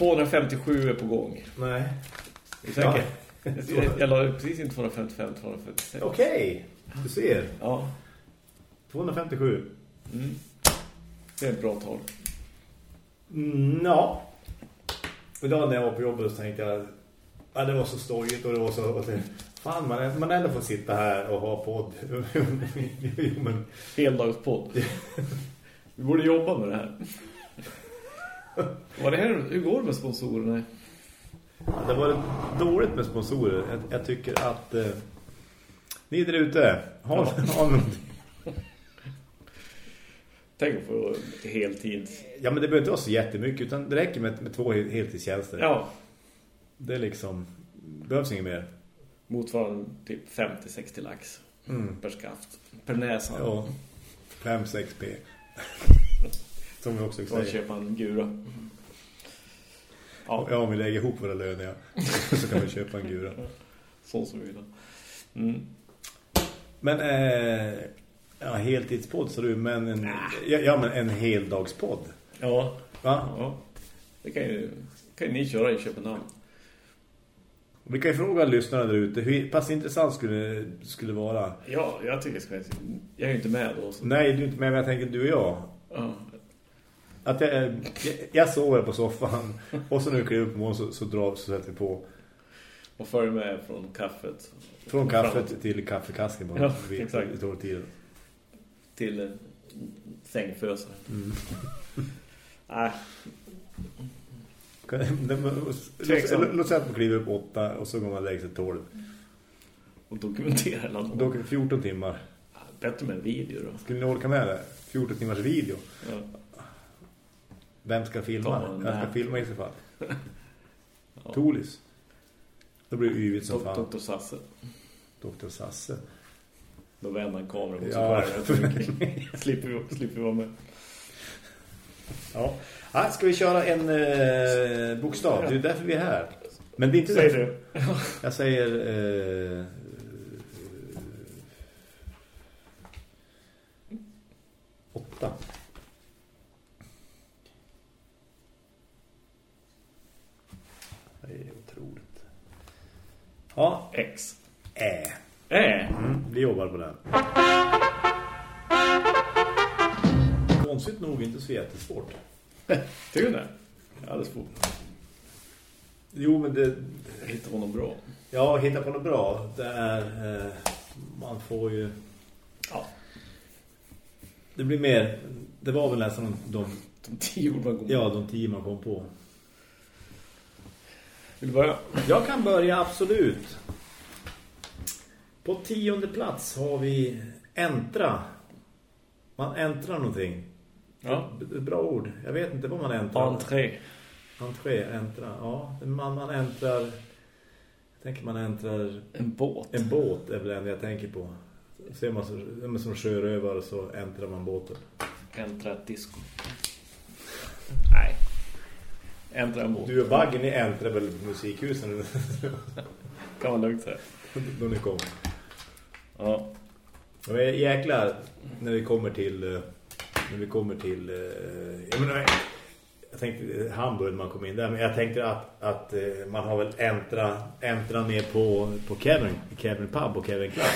257 är på gång. Nej. Är du säker? Ja. Jag, la precis in 255, 256. Okej, okay. du ser. Ja. 257. Mm. Det är ett bra tal. Mm, ja. Idag när jag var på jobbet så tänkte jag ja, det var så stojigt och det var så... Fan, man, man ändå får sitta här och ha podd. Men... Heldagspodd. Vi borde jobba med det här. Var det här, hur går det med sponsorerna? Det var dåligt med sponsorer. Jag, jag tycker att eh, ni där ute har, ja. har någonting. Tänk på heltid. Ja, men det behöver inte vara så jättemycket utan det räcker med, med två heltidstjänster. Ja. Det är liksom, behövs inget mer. Motsvarande typ 50-60 lax mm. per skaft. Per näsa. Ja, 5-6 p. Som vi också säger. köpa en gura. Ja. ja, om vi lägger ihop våra löner ja. så kan vi köpa en gura. Så som vi vill. Mm. Men eh, ja, heltidspodd så du, men en, ja, ja, men en heldagspodd. Ja. Va? Ja. Det kan ju, kan ju ni köra i Köpenhamn. Vi kan ju fråga lyssnarna där ute hur pass intressant skulle skulle vara. Ja, jag tycker ska jag är ju inte med då. Så. Nej, du är inte med, men jag tänker du och jag. Ja. Att jag, jag, jag sover på soffan och så vi kliver upp på så, så drar så sätter vi på. Och följer med från kaffet. Från kaffet Fram. till kaffekasken bara. Ja, vid, exakt. Vid tiden. Till eh, sängfösare. Mm. Nej. Låt säga att man kliver upp åtta och så går man lägger sig tolv. Och dokumenterar landet. Då 14 timmar. Bättre med en video då. Skulle ni orka med det? 14 timmars video. Ja. Vem ska filma? Vem ska filma i så fall? ja. Tolis. Då blir det yvigt som fan. Doktor Sasse. Doktor Sasse. Då vänder han kameran mot ja. sig själv. slipper, vi, slipper vi vara med. Ja. ja. Ska vi köra en eh, bokstav? Det är därför vi är här. Men det är inte Säger du? Jag säger... Eh, åtta. Det är otroligt. Ja, X. Ä. Ä? Mm, vi jobbar på den. Konstigt nog inte så jättesvårt. Tycker du det? Alldeles fort. Jo, men det... Hitta på något bra. Ja, hitta på något bra. Det är... Eh, man får ju... Ja. Det blir mer... Det var väl nästan de... De tio ord man kom på. Ja, de tio man kom på. Vill du börja? Jag kan börja, absolut. På tionde plats har vi Entra. Man äntrar någonting. Ja. Bra ord. Jag vet inte vad man äntrar. Entré. Entré, äntra. Ja, man, man äntrar... Jag tänker man äntrar... En båt. En båt är väl en jag tänker på. Ser man som, som sjörövare så äntrar man båten. Äntra ett disco. Nej. Äntra en båt. Du och Baggen, äntrar väl musikhusen? kan man lugnt säga. Då ni kom. Ja. Men jäklar, när vi kommer till... När vi kommer till... Jag menar, jag tänkte Hamburg man kom in där, men jag tänkte att, att man har väl ändra, ändra ner på, på Kevin, Kevin Pub och Kevin Club.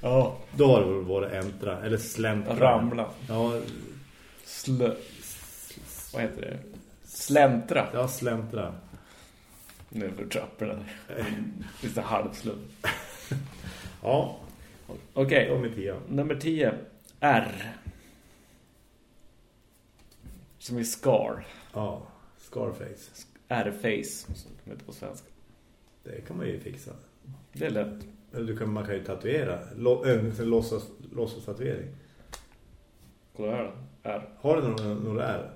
Ja. Då har det varit äntra, eller släntra. Ramla. Ja. Slö... Vad heter det? Släntra. Ja, släntra. Nu för trapporna. Lite halvslum. ja. Okej. Okay. Nummer 10. R. Som i Scar. Ja, Scarface. R-face, som det heter på svenska. Det kan man ju fixa. Det är lätt. Eller du kan, man kan ju tatuera. En låtsas, låtsas tatuering. Kolla här då. R. Har du några, några R?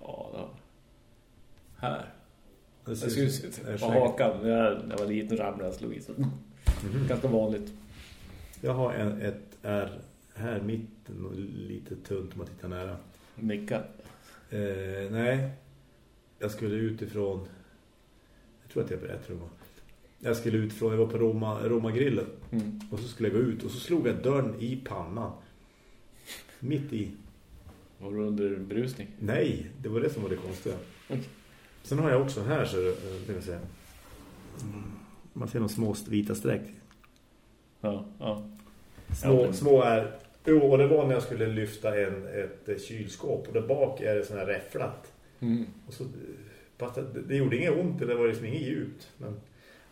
Ja, det har Här. Det jag skulle se på hakan. När jag var liten ramlade jag slog i. Så. Mm -hmm. Ganska vanligt. Jag har en, ett R här mitten och lite tunt om man tittar nära. Micka? Eh, nej. Jag skulle utifrån jag tror att jag berättade det Jag skulle utifrån, jag var på Roma, Roma grillen. Mm. Och så skulle jag gå ut och så slog jag dörren i pannan. Mitt i. Var du under brusning? Nej, det var det som var det konstiga. Sen har jag också här så det vill säga. Man ser några små vita streck. Ja, ja. Små, ja, men... små är... Jo, och det var när jag skulle lyfta en, ett kylskåp. Och där bak är det sån här räfflat. Mm. Och så, det, det gjorde inget ont, det var liksom inget djupt. Men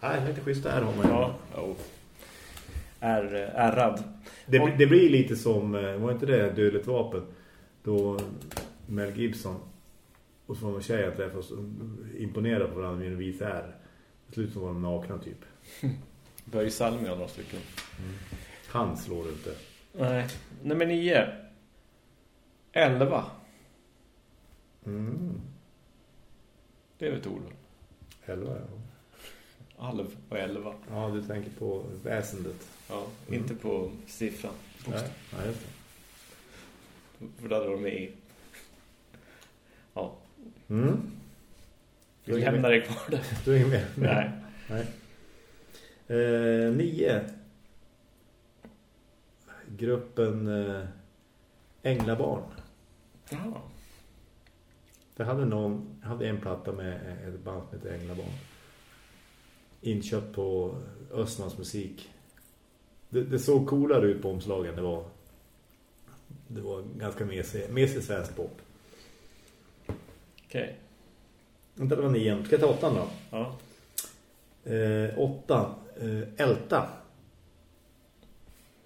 nej, lite schysst där har man Ja, oh. Är, ärrad. Det, och... det blir lite som, eh, var inte det dödligt vapen? Då Mel Gibson och så var man tjej att träffa imponera på varandra med en vit är. Slut som var de nakna typ. Börje Salmi har några stycken. Mm. Han slår inte. Nej. Nummer nio. Elva. Mm. Det är ett ord. Elva, ja. Alv och elva. Ja, du tänker på väsendet. Ja, mm. inte på siffran. Nej, nej, just det. För det hade varit med i. Mm. Vi lämnar det kvar där. Du är med? Nej. nej. Eh, nio. Gruppen eh, Änglabarn. Ja. Det hade någon, hade en platta med ett band som heter Änglabarn. Inköpt på Östmans musik. Det, det, såg coolare ut på omslagen. Det var, det var ganska mesig, mesig svensk pop. Okej. Vänta, det var nian. Ska jag ta åttan då? Ja. Eh, åtta. Eh, älta.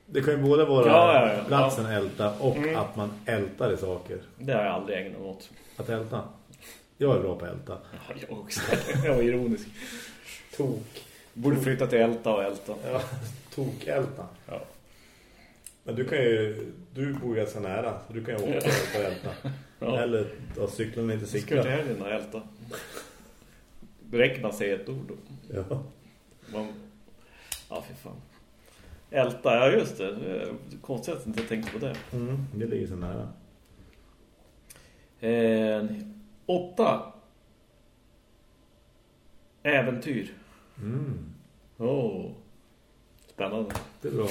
Det kan ju både vara ja, ja, ja. platsen älta och mm. att man ältar i saker. Det har jag aldrig ägnat åt. Att älta? Jag är bra på älta. Ja, jag också. jag var ironisk. Tok. Borde flytta till älta och älta. Ja, tok älta. Ja. Men du kan ju, du bor ju ganska nära, så du kan ju åka och älta. Ja. Eller ta cykeln inte cykla. Ska heller älta. Det räcker man säga ett ord då. Ja. Man, ja, fy fan. Älta, ja just det. Konstigt att jag inte tänkte på det. Mm, det ligger så nära. Eh, åtta. Äventyr. Mm. Oh. Spännande. Det är bra.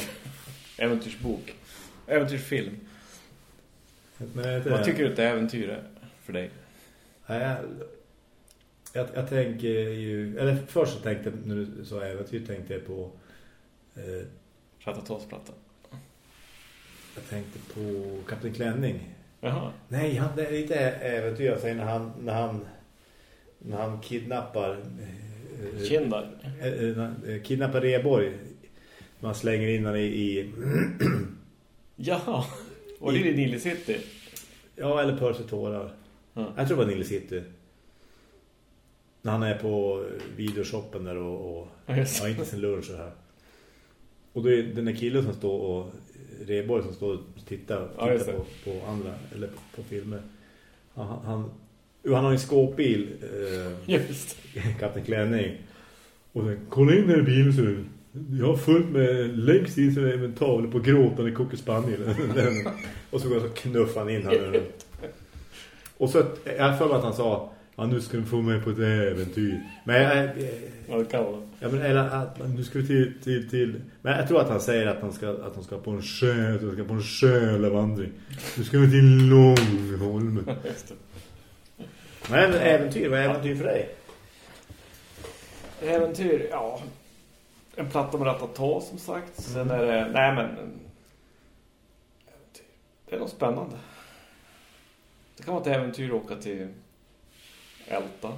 Äventyrsbok. Äventyrsfilm. Men Vad tycker du att äventyr är för dig? jag, jag, jag tänker ju... Eller först så tänkte jag, när du sa äventyr, tänkte jag på... Eh, Ratatouilleplatta. Jag tänkte på Kapten Klänning. Jaha. Nej, han, det är inte äventyr. Jag säger när han, när han, när han kidnappar... Eh, Kindar? Eh, eh, kidnappar Reborg. Man slänger in honom i... i Jaha. Och det är Nile City? Ja, eller Percy Tårar. Mm. Jag tror det var Nile City. När han är på videoshoppen där och, och ja, har inte sin lunch så här. Och då är den där killen som står och Reborg som står och tittar, tittar ja, på, på, andra eller på, på filmer. Han, han, han har en skåpbil eh, Just. Kapten Klänning. Och sen, kolla in den här bilen så jag har fullt med längst in så är en tavla på gråtande kokospaniel. och så går så knuffar han in här. och så jag för att han sa Ja, nu ska du få mig på ett äventyr. Men jag... Ja, det kan vara. Ja, men eller att nu ska vi till, till, till... Men jag tror att han säger att han ska, att han ska på en sjö, att han ska på en sjölevandring. Nu ska vi till Långholm. Men äventyr, vad är äventyr för dig? Äventyr, ja. En platta med ratatå som sagt. Sen är det, nej men... Det är något spännande. Det kan vara ett äventyr att åka till älta.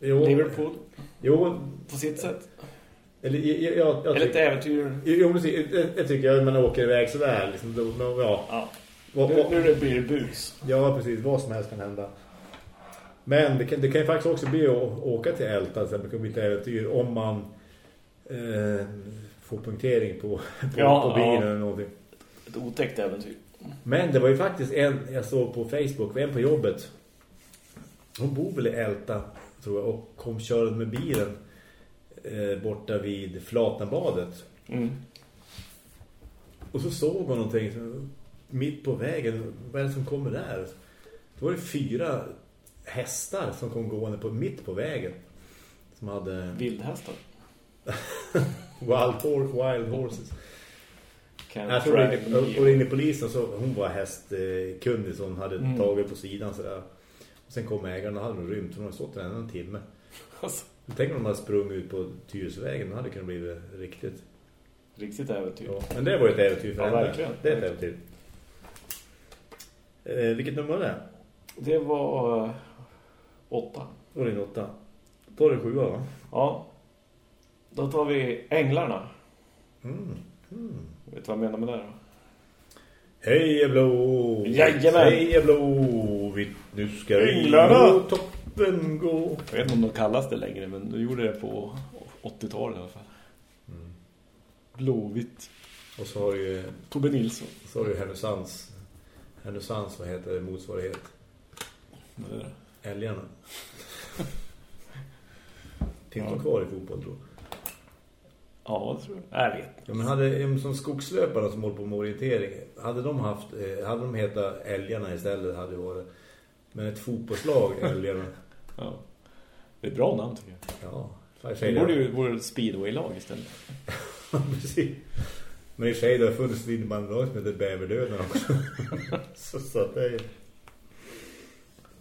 Jo, Liverpool. Jo. På sitt sätt. Eller, jag, jag, jag Eller ett äventyr. Jo, precis. Jag tycker att man åker iväg sådär. Liksom, då, ja. ja. Nu, nu blir det bus. Ja, precis. Vad som helst kan hända. Men det kan, det kan ju faktiskt också bli att åka till Älta till exempel, ett äventyr om man eh, får punktering på, på, ja, på bilen ja. eller någonting. Ett otäckt äventyr. Men det var ju faktiskt en jag såg på Facebook, en på jobbet. Hon bor väl i Älta, tror jag, och kom körande med bilen eh, borta vid Flatenbadet. Mm. Och så såg hon någonting så, mitt på vägen. Vad är det som kommer där? Då var det fyra hästar som kom gående på mitt på vägen. Som hade... Vildhästar? wild, horse, wild horses. Can't Jag tror det, me. och, ringde polisen så hon var hästkunnig som hade Mm. tagit på sidan sådär. Och sen kom ägaren och hade nog rymt. Hon hade stått där en timme. Alltså, Tänk om de hade sprungit ut på Tyresvägen. Då hade det kunnat bli riktigt. riktigt äventyr. Ja. Men det var ett äventyr för Ja, henne. verkligen. Det är ett äventyr. Eh, vilket nummer var det? Det var åtta. Då var det en åtta. Då är det sjua va? Ja. Då tar vi Änglarna. Mm. Mm. Vet du vad jag menar med det då? Hej blå! Jajamän! Hej blå! Vi, nu ska vi Änglarna! på toppen gå. Jag vet inte om de kallas det längre, men de gjorde det på 80-talet i alla fall. Mm. Blåvitt. Och så har du Tobbe Nilsson. så har du Härnösands Härnösands, vad heter det, motsvarighet? Vad är det? Älgarna. Finns Ja. kvar i fotboll jag? Ja, det tror jag. Jag vet. Ja, men hade som skogslöparna som håller på med orientering, hade de haft, eh, hade de hetat Älgarna istället hade det varit. Men ett fotbollslag, Älgarna. Ja. Det är ett bra namn tycker jag. Ja, jag Det borde ju vara speedway-lag istället. Precis. Men i sig, det har funnits en bandlag som heter Bäverdöden också. så, så det är...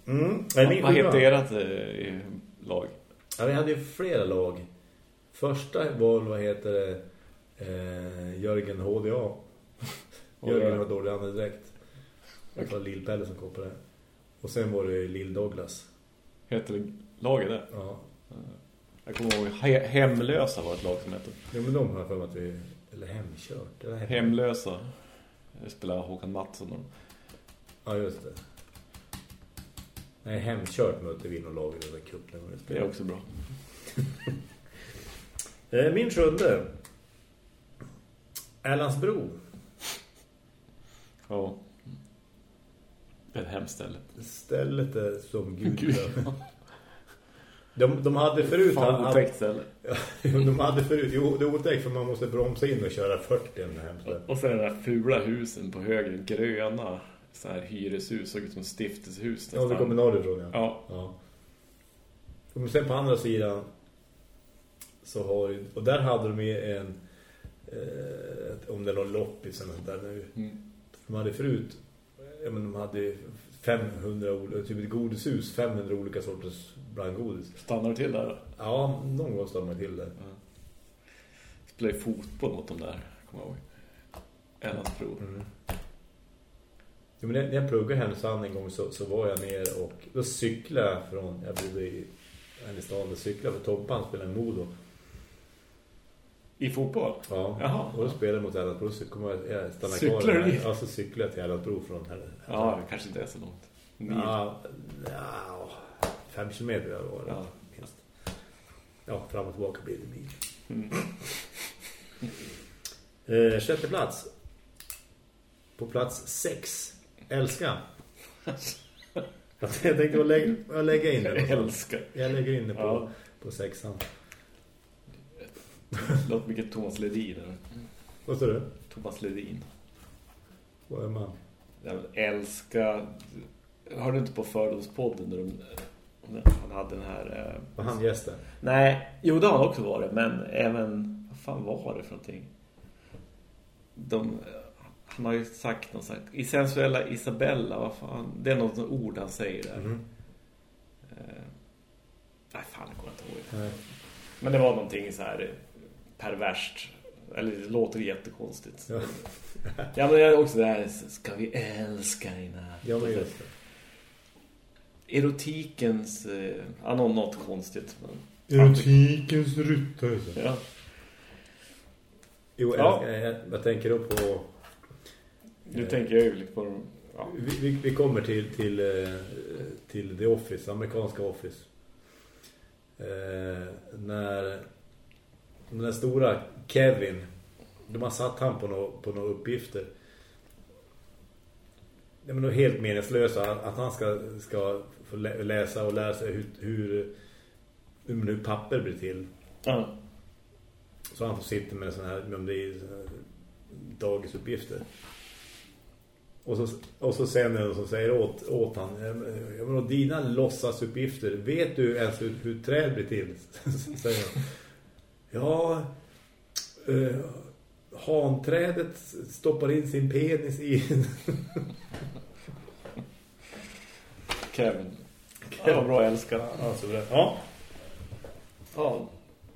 Mm. Vad heter ert eh, lag? Ja, vi hade ju flera lag. Första var, vad heter det, eh, Jörgen HDA. Jörgen har dålig andedräkt. Det var Lill-Pelle som kom på det. Och sen var det Lill-Douglas. Heter det laget det? Ja. Jag kommer ihåg He- Hemlösa var ett lag som hette. ja, men de har jag för att vi... Eller hemkört. Eller hem... Hemlösa. Det spelar Håkan Mattsson. Ja, just det. Nej, hemkört mötte vi någon lag i den där kuppen. Det är också bra. Eh, Min sjunde. Erlandsbro. Ja. Är ett hemskt ställe. Stället är som gud. De, de hade förut... Fan, otäckt ställe. De hade förut... Jo, det är otäckt för man måste bromsa in och köra 40 den hemskt. Och sen de där fula husen på höger, gröna så här hyreshus, såg ut som stiftelsehus Ja, det kommer norrifrån, ja. Ja, ja. Men sen på andra sidan så har ju... Och där hade de ju en... Eh, om det var loppis eller sånt där nu. mm. De hade förut... Ja, men de hade 500 olika... Typ ett godishus, 500 olika sorters blandgodis. stannar du till där då? Ja, någon gång står man till det. Ja. Spelade fotboll mot dem där, kommer jag ihåg. Erlandsbro. Mm. Ja, men när jag pluggade Härnösand en gång så, så var jag ner och då cyklade jag från, jag bodde i en stan, och cyklade för Tompan spelade i Modo. I fotboll? Ja, Jaha. och då spelade jag mot Erlandsbro så kommer jag, stanna Cyklar kvar. du där. dit? Ja, så cyklade jag till Erlandsbro från här. Ja, det kanske inte är så långt. Mil. Ja, ja, fem kilometer var det. Ja. minst. Ja, fram och tillbaka blir det bil. Mm. Eh, sjätte plats. På plats sex. Älska. jag tänkte lägga, jag lägga in det. Jag älskar. Jag lägger in det på, Ja. på sexan. Låter mycket Thomas Ledin. Eller? Vad står det? Thomas Ledin. Vad är man? Jag älska... Hörde du inte på Fördomspodden när de, han hade den här... Eh... Var han gästen? Nej, jo det har han också varit. Men även... Vad fan var det för någonting? De, han har ju sagt något sagt. I sensuella Isabella, vad fan? Det är något ord han säger där. Mhm. Eh, nej, fan, jag kommer inte ihåg det. Nej. Men det var någonting så här perverst. Eller det låter jättekonstigt. Ja. Ja, men det är också det här, ska vi älska natt? Ja, men just det. Erotikens, eh, ja, nå- något konstigt. Men, Erotikens ryttare. ja. Jo, Ja. jag, jag, jag tänker då på... Nu tänker jag ju lite på de, ja. Vi, vi, vi kommer till, till, eh, till The Office, amerikanska Office. Eh, när den där stora Kevin, de har satt han på några på några uppgifter. Det är nog helt meningslösa att han ska, ska få lä- läsa och lära sig hur, hur, hur, papper blir till. ja. Så han får sitta med såna här, om det är här dagisuppgifter. Och så, och så sen är det någon som säger åt, åt han, jag menar, dina låtsasuppgifter, vet du ens hur, hur träd blir till? säger han. Ja, eh, hanträdet stoppar in sin penis i... Kevin. Det var bra älskar. Alltså, ja. Ja.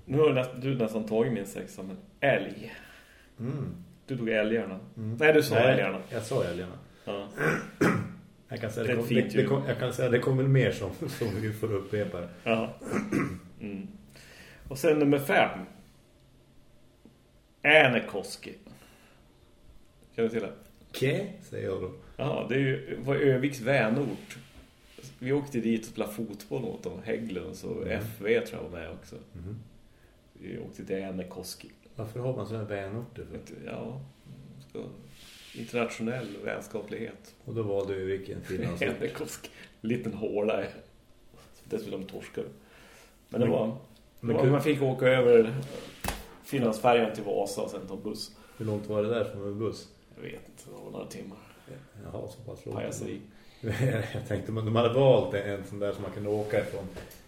Nu har du nästan tagit min sexa, men älg. Mm. Du tog älgarna. Mm. Nej, du sa Nej, älgarna. Jag sa älgarna. Ja. Jag kan säga Det kom, det, det kom, jag kan säga det kommer mer som, som vi får upprepa. ja. Mm. Och sen nummer fem. Äänekoski. Känner du till det? Okej, säger jag då. Ja, det är ju, var Öviks vänort. Vi åkte dit och spelade fotboll åt dem, Hägglund, så FV tror jag var med också. Mhm. Vi åkte till Äänekoski. Varför har man sådana vänorter för? Ja, ska, internationell vänskaplighet. Och då valde vi vilken finlandsort. Äänekoski. Liten håla. Dessutom torskar. Men det Men- var... Det men var kul. man fick åka över Finlandsfärjan till Vasa och sen ta buss. Hur långt var det där från en buss? Jag vet inte, det var några timmar. Jaha, så pass långt. Pajaseri. Jag tänkte att de hade valt en sån där som man kunde åka ifrån.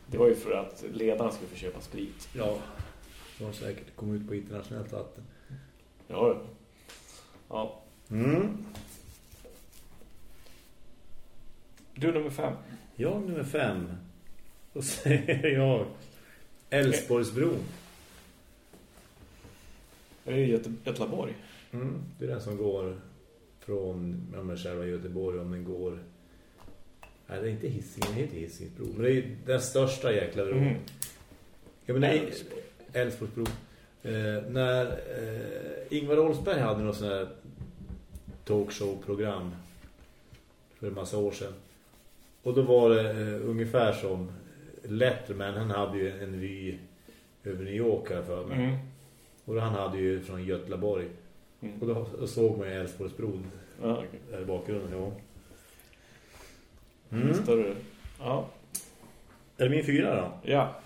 Det var ju för att ledarna skulle få köpa sprit. Ja, var säkert kom ut på internationellt vatten. Ja, ja. Mm. Du nummer fem. Jag nummer fem. Då säger jag Älvsborgsbron. Det är Göte Göteborg. Mm. Det är den som går från ja, men själva Göteborg om den går... Nej, det är inte Hisingen, det heter Hisingsbro. Men det är den största jäkla bron. Mm. Ja, men det är. Älvsborgsbro. Eh, när eh, Ingvar Olsberg hade något sånt här talkshow-program för en massa år sedan. Och då var det eh, ungefär som Letterman, han hade ju en vy över New York här för mig. Mm. Och han hade ju från Götlaborg. Mm. Och då, såg man ju Älvsborgsbron Ja, okej. där i bakgrunden. Ja. Mm. Ja. Är det min fyra då? Ja.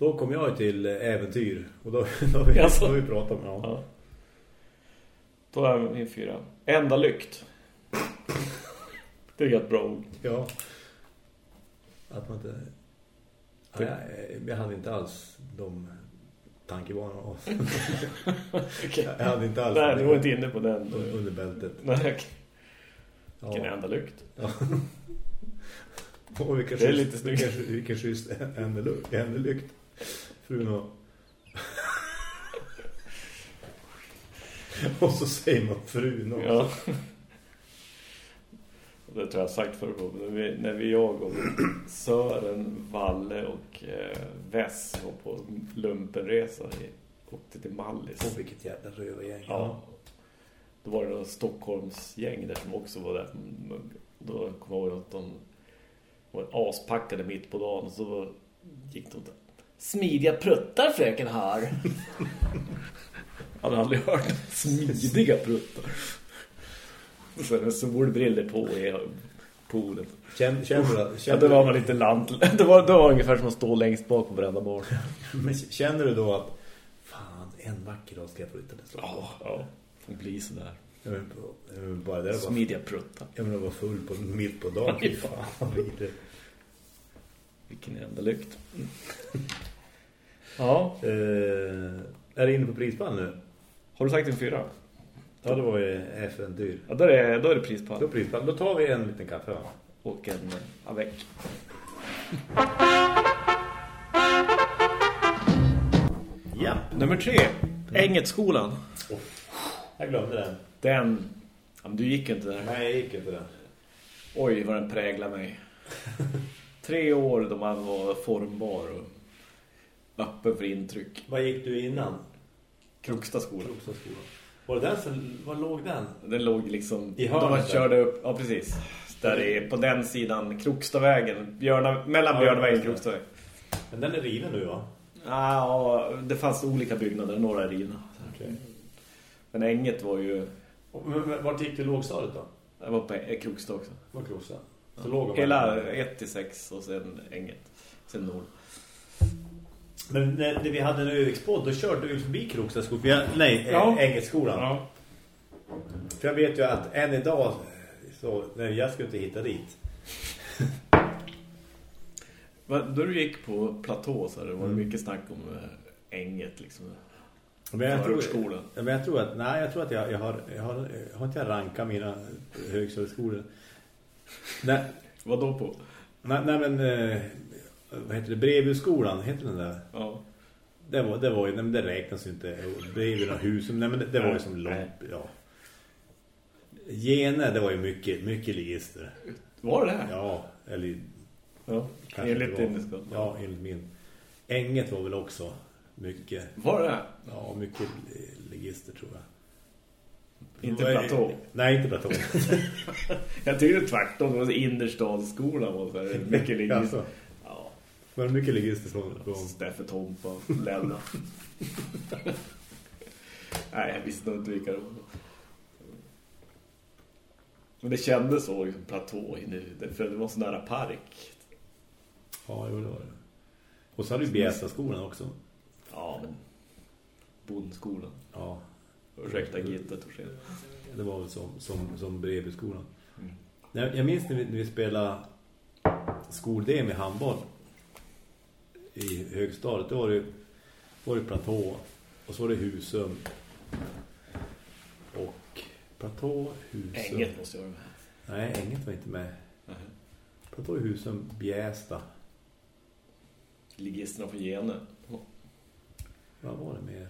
Då kom jag till äventyr. Och då, då, har vi, Jaså? då vi pratat om ja. ja. Då är min fyra. Enda lykt. Det är ett bra ord. Ja. Att man inte... Ja, jag, jag hade inte alls de tankebanorna. Okej. Jag hade inte alls Nej, du var inte inne på den. un- under bältet. Nej. Vilken Ja. enda lykt. Ja. Och vilken Det är lite snyggt. Vilken, vilken schysst ändelykt. ändelykt. Frun och... och så säger man frun och... Ja. Och Det tror jag sagt förr på. När vi, när vi jag och Sören, Valle och eh, Vess var på lumpenresa i, åkte till Mallis. Åh, vilket jävla rövargäng. Ja. Då var det några Stockholms gäng där som också var där. Då kom jag ihåg att de var aspackade mitt på dagen och så gick de där. Smidiga pruttar fröken har. Jag hade aldrig hört smidiga pruttar. Sen solbriller på i poolen. Känner, känner, du- Ja, känner, då var man lite lant. Det var, det var ungefär som att stå längst bak på varenda bar. men känner du då att fan, en vacker dag ska jag flytta till Stockholm? Ja, ja. Får bli sådär. Jag vill jag vill bara det var, Smidiga pruttar. jag vill vara full på, mitt på dagen. Fy fan, vad. Vilken enda lykt. Ja. Eh, är det inne på prispall nu? Har du sagt din fyra? Ja, det var ju FN dyr. Ja, då är då är det Då, prispall. prispall. då tar vi en liten kaffe va? Och en eh, avec. Ja. Nummer tre. Ängetskolan. Jag glömde den. Den... Ja, men du gick inte där. Nej, jag gick inte den. Oj, vad den präglar mig. Tre år då man var formbar och öppen för intryck. Vad gick du innan? Krokstaskolan. Krokstadsskolan. Var det den som... Var låg den? Den låg liksom... I då man hörnet där? körde upp... Ja, precis. Där är på den sidan Krokstavägen. Björna, mellan Ja, Björnavägen och det. Krokstavägen. Men den är riven nu va? Ja, det fanns olika byggnader. Några är rivna. Okej. Men Änget var ju... Men, men, vart gick du lågstadiet då? Jag var på Ä- Krokstad också. Var Krokstad? Så låg de Hela här. 1 till 6 och sen Änget. Sen Nord. Men när, när vi hade en Övikspodd då körde du förbi Krokstadsskolan. Jag- Nej, Ja. Ängetskolan. Ja. För jag vet ju att än idag så, nej, jag skulle inte hitta dit. Då du gick på platå så här, var det Mm. mycket snack om Änget liksom. Men jag, tror, men jag tror att nej, jag tror att jag, jag har jag har, jag har inte jag rankat mina högstadieskolor. Nej, Vad då på? nej, nej men eh, vad heter det? Brevhusskolan heter den där. Ja. Det var det var ju nej, men det räknas ju inte bredvid husen. Nej men det, det var ju som långt ja. Gene, det var ju mycket mycket ligister. Var det? Ja, eller Ja. Enligt din. Ja, enligt min. Änget var väl också mycket Var det ja, mycket ligister tror jag. Inte platå. Nej, inte platå. Jag tycker tvärtom. Det var innerstadsskolan. Och mycket ligger. Alltså. Var det mycket ligister från, Steffe Tompa. Länna. Nej, jag visste nog inte vilka det var. Men det kändes så liksom, platå nu. För det var sån där park. Ja, jo, det var det. Och så hade vi Bjästaskolan också. Ja, men... Bondskolan. Ja, Ursäkta gittet och skit. det var väl som, som, som Brevhusskolan. Mm. Jag, jag minns när vi, när vi spelade skol-DM i handboll i högstadiet. Då var det, var det platå och så var det Husum. Och platå, Husum. Änget måste jag vara med. Nej, Änget var inte med. Nej. Platå, Husum, Bjästa. Ligisterna på Gene. Vad var det mer?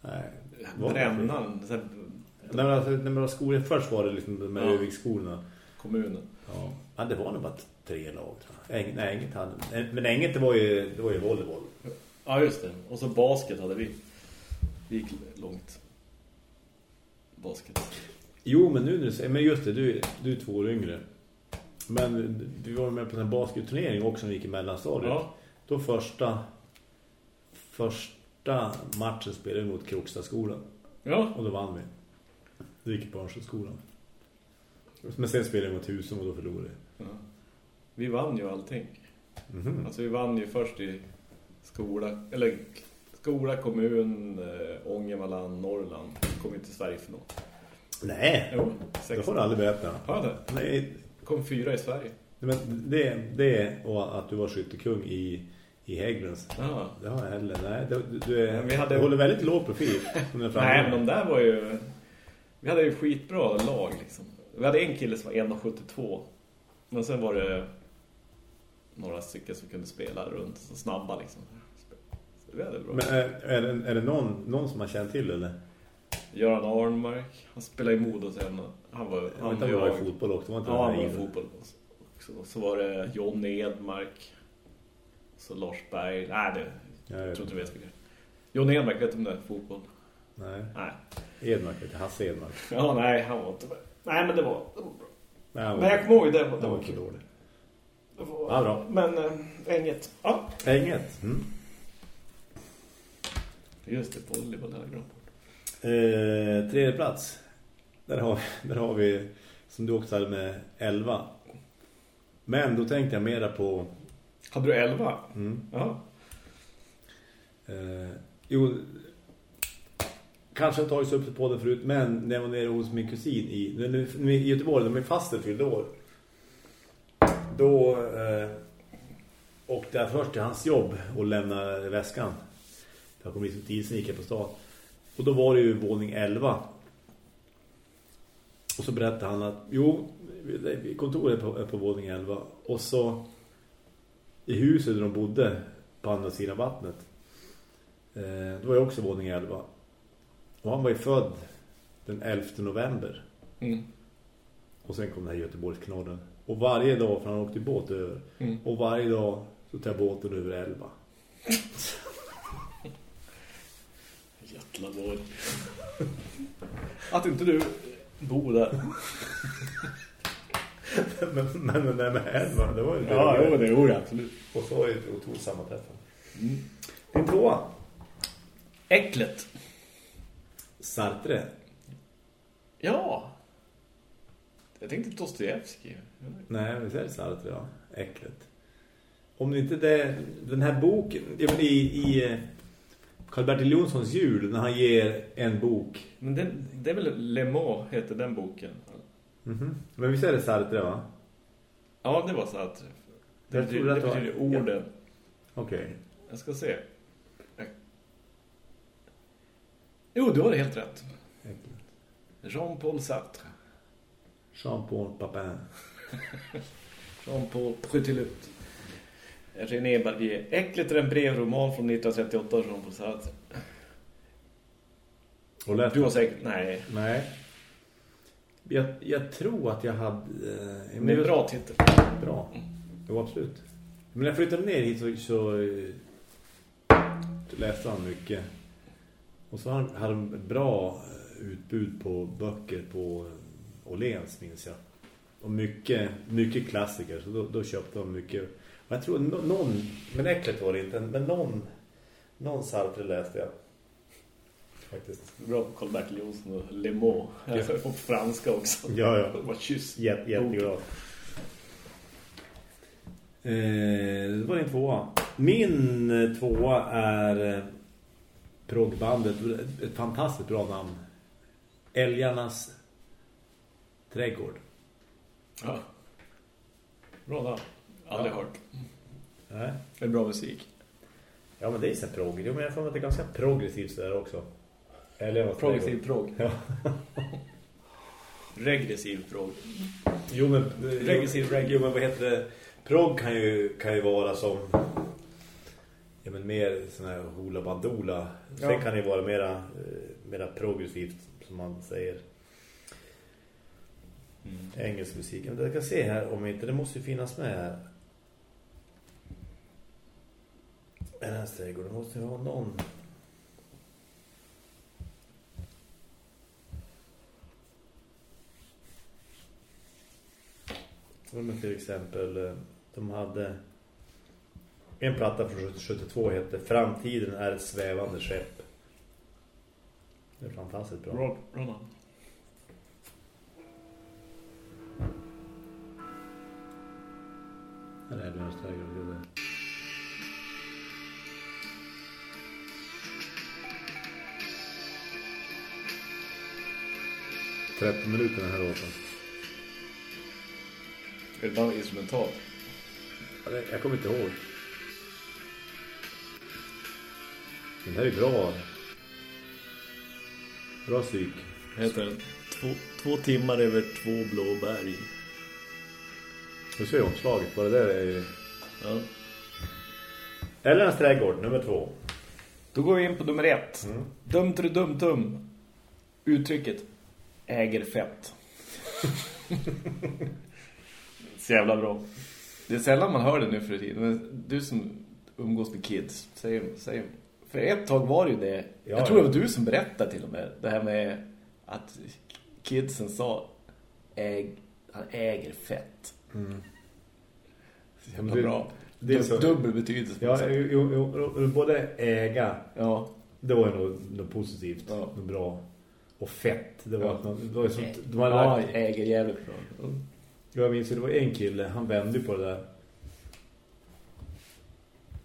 Nej. Det Brännan. så här, Nej, men alltså, när man var skolan, först var det liksom de här Ja. Öviksskolorna. Kommunen. Ja. ja, det var nog bara tre lag tror jag. Äng, nej, Änget hade... nej, Men Änget det var ju, det var ju volleyboll. Ja, just det. Och så basket hade vi. Vi gick långt. Basket. Jo, men nu när du säger, men just det, du, du är två år yngre. Men vi var med på en basketturnering också när vi gick i mellanstadiet. Ja. Då första första matchen spelade vi mot Krokstadsskolan. Ja. Och då vann vi. Då gick vi på Örnsköldsskolan. Men sen spelade vi mot Husum och då förlorade vi. ja. Vi vann ju allting. Mhm. Alltså vi vann ju först i skola, eller skola, kommun, äh, Ångermanland, Norrland. Kom inte till Sverige för något. Nej, Jo, det får du aldrig berätta. Ja, det. Nej, Kom fyra i Sverige. men det, det och att du var skyttekung i, i Hägglunds. Ja. Det har jag heller. Nej, du, du, är, vi hade- du håller väldigt låg profil. Nej, men de där var ju... Vi hade ju skitbra lag liksom. Vi hade en kille som var 1,72. Men sen var det några stycken som kunde spela runt så snabba liksom. Så hade bra. Men är, är, det, är det någon, någon som man känner till eller? Göran Arnmark, han spelade i Modo sen. Han var, Jag han om det var i fotboll också. Var inte Ja, det han var i fotboll också. Så var det John Edmark. Så Lars Berg. Nej, det Jag jag vet tror inte vet vilka. John Edmark, vet du om det är fotboll? Nej. Nej. Edmark heter Hasse Edmark. Ja, nej, han var inte med. Nej, men det var, det var bra. Nej, han Men jag kommer ihåg det. var- Det han var var kul. dålig. Det var, Ja, bra. Men äh, inget. Ja, Inget. Mm. just det. Volleyboll hade jag glömt bort. Eh, tredje plats. Där har, där har vi, som du också hade med 11. Men då tänkte jag mera på... Hade du 11? Mm, Ja. eh, jo, kanske har tagits upp på det förut, men när jag var nere hos min kusin i, i Göteborg, när min faster fyllde år. Då eh, åkte jag först till hans jobb och lämnade väskan. Jag kom dit tidigt, sen gick jag på stan. Och då var det ju våning 11. Och så berättade han att jo, kontoret är på, är på våning 11. Och så i huset där de bodde på andra sidan vattnet. Eh, det var ju också våning 11. Och han var ju född den 11 november. Mm. Och sen kom den här Göteborgsknorren. Och varje dag, för han åkte båt över. Mm. Och varje dag så tar båten över 11. Jättla vår. Att inte du bor där. men, men den där med 11, det var ju Ja, jo, det gjorde jag absolut. Och så var det ett otroligt sammanträffande. Mm. Din tvåa. Äcklet. Sartre. Ja. Jag tänkte Dostojevskij. Nej, det är Sartre, ja. Äcklet. Om det inte det, den här boken, i, i eh, Karl-Bertil Jonssons jul, när han ger en bok. Men den, det är väl Le Mans heter den boken. Mhm. Men visst är det Sartre, va? Ja, det var att det Jag betyder, det det var- betyder orden. Okej. Jag ska se. Jo, du har det helt rätt. Jean-Paul Sartre. Jean-Paul Papin. Jean-Paul Prutelut. René Barbier. Äckligt är en brevroman från 1938 av Jean-Paul Sartre. Och läste Du har säkert... Nej. Nej. Jag, jag tror att jag hade... Eh, Det är bra titel. Bra. Jo, absolut. Men när jag flyttade ner hit så, så, eh, läste han mycket. Och så hade hade de ett bra eh, utbud på böcker på eh, Åhléns, minns jag. Och mycket, mycket klassiker. Så då, då köpte de mycket. Och jag tror nå- någon, men äckligt var det inte, men någon, någon Sartre läste jag. Faktiskt. Bra på Carl-Bertil Jonsson och Le Mans. Ja. Och franska också. Ja, ja. Var kyss. Jätte, jätteglad. Eh, det var din tvåa. Min eh, tvåa är eh, proggbandet. Ett fantastiskt bra namn. Älgarnas trädgård. Ja. Bra namn. Aldrig hört. Nej. Det är bra musik. Ja, men det är så progg. Jo, men jag får att det är ganska progressivt där också. Älgarnas Progressiv trädgård. progg. Ja. Regressiv progg. Jo, men... Regressiv reggae. Jo, men vad heter det? Progg kan ju, kan ju vara som... Ja, men mer sån här hula bandola. Sen Ja. kan det ju vara mera, eh, mera progressivt, som man säger. Engelsk musik. Men jag kan se här om inte, det måste ju finnas med här. En här trädgård, det måste ju ha någon... Men till exempel, eh, de hade en platta från 72 heter Framtiden är ett svävande skepp. Det är fantastiskt bra. Bra, bra namn. Älgarnas trädgård. Tretton minuter den här låten. Är det bara instrumental? Ja, det- Jag kommer inte ihåg. Den här är bra. Bra psyk. Heter den? Två, två timmar över två blå berg. Nu ser jag omslaget. Bara det där är... Ja. Älgarnas trädgård, nummer två. Då går vi in på nummer ett. Mm. Dum till dum tum. Uttrycket äger fett. Så jävla bra. Det är sällan man hör det nu för tiden. Men du som umgås med kids, säg, säg. För ett tag var det ju det. Ja, jag tror ja. det var du som berättade till och med. Det här med att kidsen sa äg, han äger fett. Så jävla det- bra. det är så- Dubbel betydelse. Ja, jo, jo, både äga, ja. det var ju något, något positivt, Ja. något bra. Och fett, det var, Ja. något, det var ju sånt, de hade ja, lagt, äger jävligt bra. Mm. jag minns ju, det var en kille, han vände på det där.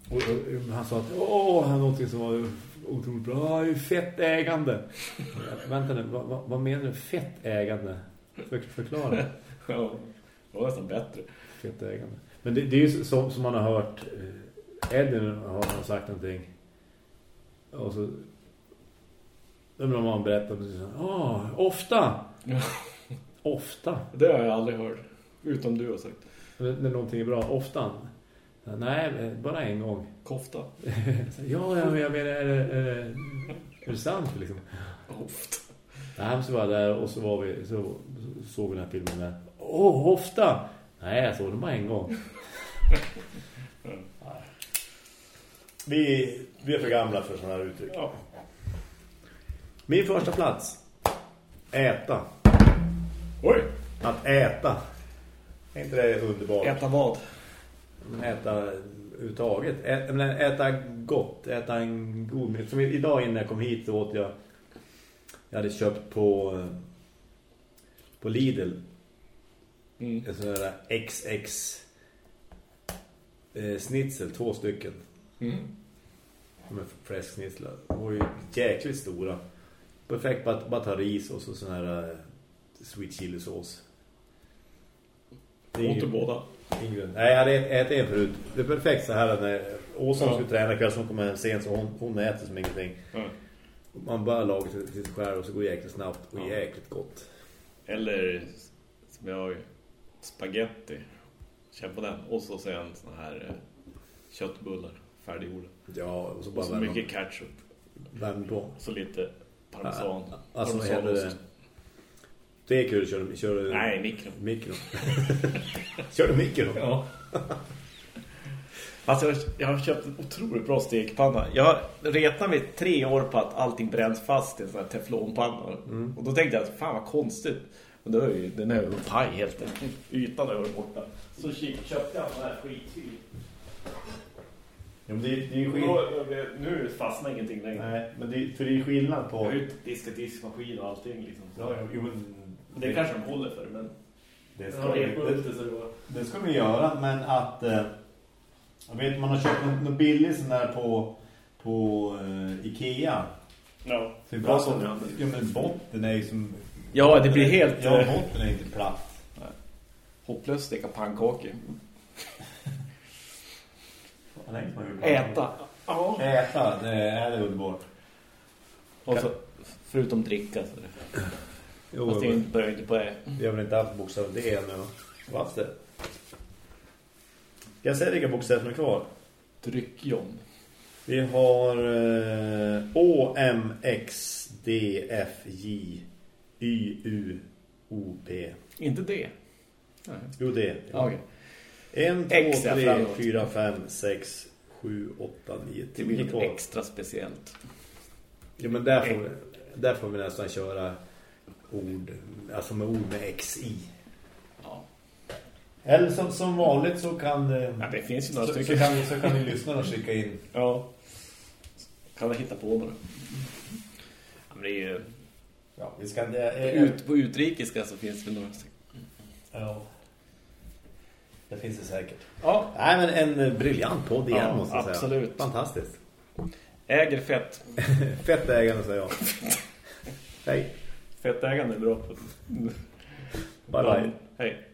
Och, och han sa att, åh, han någonting som var otroligt bra. Är fett ägande. Vänta nu, vad, vad, vad menar du? Fett ägande? För, förklara. Ja, det var nästan bättre. Fett ägande. Men det, det är ju som, som man har hört eh, Eddie har, sagt någonting. Och så då blir man berättar Ja, ah, ofta. Ofta. Det har jag aldrig hört. Utom du har sagt. När när någonting är bra, ofta. Nej, bara en gång. Kofta. ja, ja, men jag menar, är det, är det, är det sant liksom? Ofta. Nej, så var jag där och så var vi, så, så såg vi den här filmen där. Åh, ofta! Nej, jag såg den bara en gång. vi, vi är för gamla för sådana här uttryck. Ja. Min första plats. Äta. Oj! Att äta. Är inte det underbart? Äta vad? Äta överhuvudtaget. Ä, men äta gott. Äta en god mat. Som idag innan jag kom hit så åt jag... Jag hade köpt på... eh, På Lidl. Mm. En sån där XX... Eh, snitsel. Två stycken. Mm. Med fläsksnitslar. De var ju jäkligt stora. Perfekt bara, bara ta ris och så sån här... eh, Sweet chili sås. Är Åt du båda? Ingen. Nej, jag hade ätit en förut. Det är perfekt så här när Åsa Ja. skulle träna kväll som kommer hem sent så hon, hon äter som ingenting. Ja. Man bara lagar till till själv och så går det jäkligt snabbt och Ja. jäkligt gott. Eller som jag spaghetti. Känn på den. Och så sen såna här eh, köttbullar. Färdiggjorda. Ja, och så Och bara så värma, mycket ketchup. värma på. Och så lite parmesan. Alltså vad parmesanost. heter det? Det är kul, kör du kör du Nej, mikro. mikro. kör du mikro? Ja. Alltså jag, jag har köpt en otroligt bra stekpanna. Jag har retat mig tre år på att allting bränns fast i en sån här teflonpanna. Och då tänkte jag att fan vad konstigt. Men då är ju, den är ju paj helt enkelt. Ytan är borta. Så köpte jag sån här skitfil. Ja, men det, det är då- Nu fastnar ingenting längre. Nej, men det, för det är skillnad Jag på... har ju diskat diskmaskin och allting liksom. Ja, ja, jo, men Det kanske de håller för, men det jag ska, vi, det, det så det det ska vi göra, men att... Eh, jag vet, man har köpt något, något billigt sån där på, på eh, Ikea. Ja, För bra som ja, men botten är ju som... Ja, det blir helt... Ja, eh, botten är inte platt. Hopplöst steka pannkakor. Äta. Ja. Äta, det är det underbart. Och så, förutom dricka. Så det. Jo, Fast det börjar inte på det. Vi har väl inte haft bokstaven D. Vad det? Jag säga vilka bokstäver som är kvar? Dryckjon. Vi har eh, O, M, X, D, F, J, Y, U, O, P. Inte det. Nej. Jo, det. Ja. En, två, X är tre, framåt. fyra, fem, sex, sju, åtta, nio, Det blir tio något extra speciellt. Ja, men där får, vi, där får vi nästan köra ord, alltså med ord med X i. Eller som, som vanligt så kan... eh, ja, det finns ju några Så, så, stycken. kan, vi- så kan ni lyssna och skicka in. Ja. Kan jag hitta på några. Ja, men det är ju... Ja, vi ska... Det, är, Ut, på utrikiska så finns det några stycken. Ja. Det finns det säkert. Ja. Nej, men en eh, briljant podd igen Ja, måste jag säga. absolut. Fantastiskt. Äger fett. Fett ägande säger jag. Hej. Fettägande är bra. Bye bye. Hej.